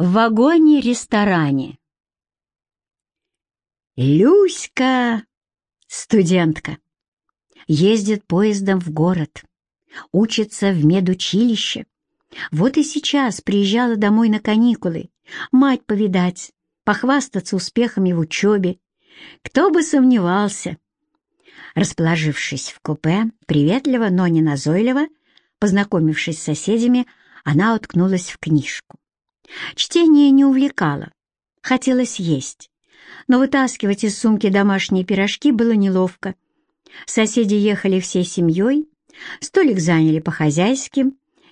В вагоне-ресторане. Люська — студентка. Ездит поездом в город. Учится в медучилище. Вот и сейчас приезжала домой на каникулы. Мать повидать, похвастаться успехами в учебе. Кто бы сомневался. Расположившись в купе, приветливо, но не назойливо, познакомившись с соседями, она уткнулась в книжку. Чтение не увлекало, хотелось есть, но вытаскивать из сумки домашние пирожки было неловко. Соседи ехали всей семьей, столик заняли по-хозяйски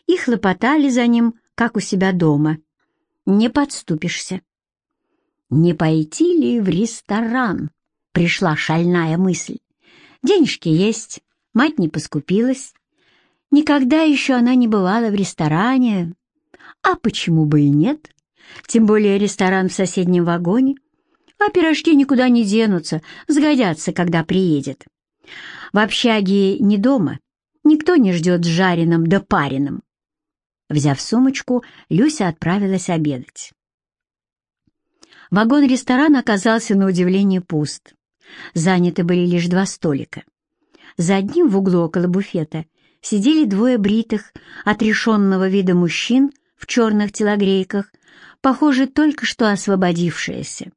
и хлопотали за ним, как у себя дома. Не подступишься. Не пойти ли в ресторан? Пришла шальная мысль. Денежки есть, мать не поскупилась. Никогда еще она не бывала в ресторане. А почему бы и нет? Тем более ресторан в соседнем вагоне. А пирожки никуда не денутся, сгодятся, когда приедет. В общаге не дома, никто не ждет жареным да пареным. Взяв сумочку, Люся отправилась обедать. Вагон-ресторан оказался на удивление пуст. Заняты были лишь два столика. За одним в углу около буфета сидели двое бритых, отрешенного вида мужчин в черных телогрейках, похоже, только что освободившиеся.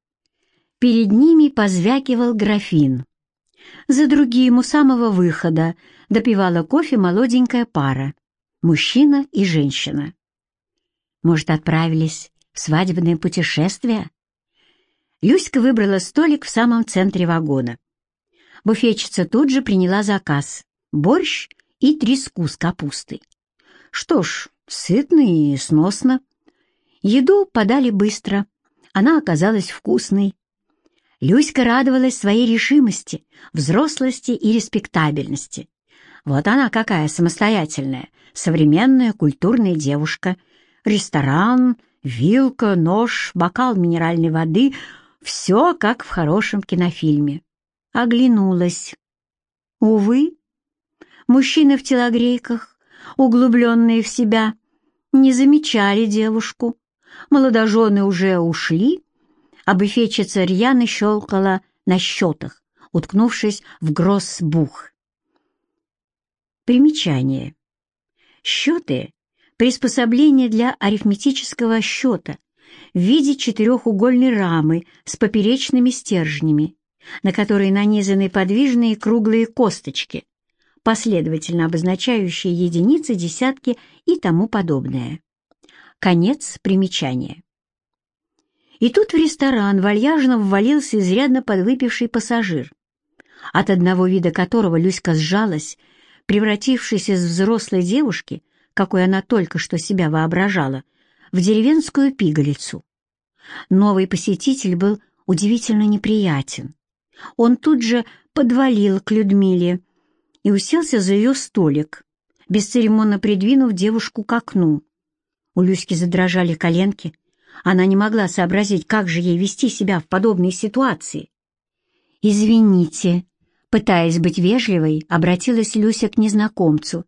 Перед ними позвякивал графин. За другим у самого выхода допивала кофе молоденькая пара, мужчина и женщина. Может, отправились в свадебное путешествие? Люська выбрала столик в самом центре вагона. Буфетчица тут же приняла заказ — борщ и треску с капустой. Что ж, сытно и сносно. Еду подали быстро. Она оказалась вкусной. Люська радовалась своей решимости, взрослости и респектабельности. Вот она какая самостоятельная, современная культурная девушка. Ресторан, вилка, нож, бокал минеральной воды — все как в хорошем кинофильме оглянулась. Увы, мужчины в телогрейках, углубленные в себя, не замечали девушку. Молодожены уже ушли, а буфетчица рьяно щелкала на счетах, уткнувшись в гроссбух. Примечание. Счеты — приспособление для арифметического счета в виде четырехугольной рамы с поперечными стержнями, на которые нанизаны подвижные круглые косточки, последовательно обозначающие единицы, десятки и тому подобное. Конец примечания. И тут в ресторан вальяжно ввалился изрядно подвыпивший пассажир, от одного вида которого Люська сжалась, превратившись из взрослой девушки, какой она только что себя воображала, в деревенскую пигалицу. Новый посетитель был удивительно неприятен. Он тут же подвалил к Людмиле и уселся за ее столик, бесцеремонно придвинув девушку к окну. У Люськи задрожали коленки. Она не могла сообразить, как же ей вести себя в подобной ситуации. «Извините», — пытаясь быть вежливой, обратилась Люся к незнакомцу.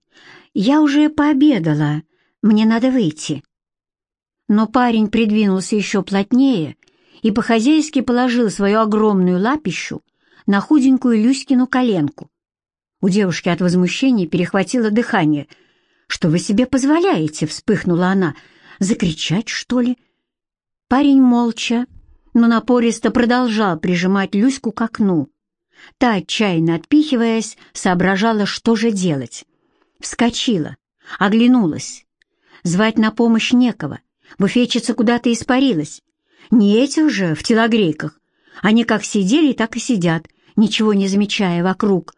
«Я уже пообедала. Мне надо выйти». Но парень придвинулся еще плотнее и по-хозяйски положил свою огромную лапищу на худенькую Люськину коленку. У девушки от возмущения перехватило дыхание. «Что вы себе позволяете?» — вспыхнула она. «Закричать, что ли?» Парень молча, но напористо продолжал прижимать Люську к окну. Та, отчаянно отпихиваясь, соображала, что же делать. Вскочила, оглянулась. Звать на помощь некого. Буфетчица куда-то испарилась. Не этих же в телогрейках. Они как сидели, так и сидят, ничего не замечая вокруг.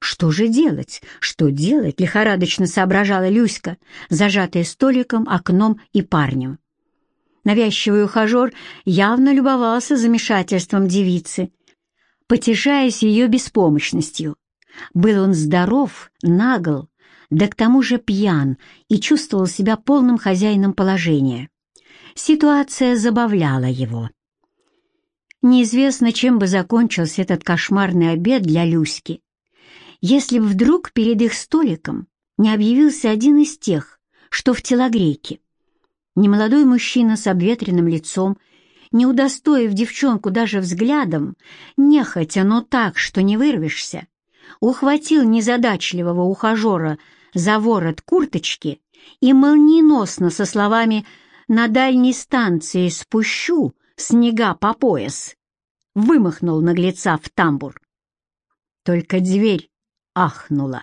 «Что же делать? Что делать?» — лихорадочно соображала Люська, зажатая столиком, окном и парнем. Навязчивый ухажер явно любовался замешательством девицы, потешаясь ее беспомощностью. Был он здоров, нагл, да к тому же пьян и чувствовал себя полным хозяином положения. Ситуация забавляла его. Неизвестно, чем бы закончился этот кошмарный обед для Люськи, если бы вдруг перед их столиком не объявился один из тех, что в телогрейке. Немолодой мужчина с обветренным лицом, не удостоив девчонку даже взглядом, нехотя, но так, что не вырвешься, ухватил незадачливого ухажера за ворот курточки и молниеносно со словами «На дальней станции спущу снега по пояс» вымахнул наглеца в тамбур. Только дверь ахнула.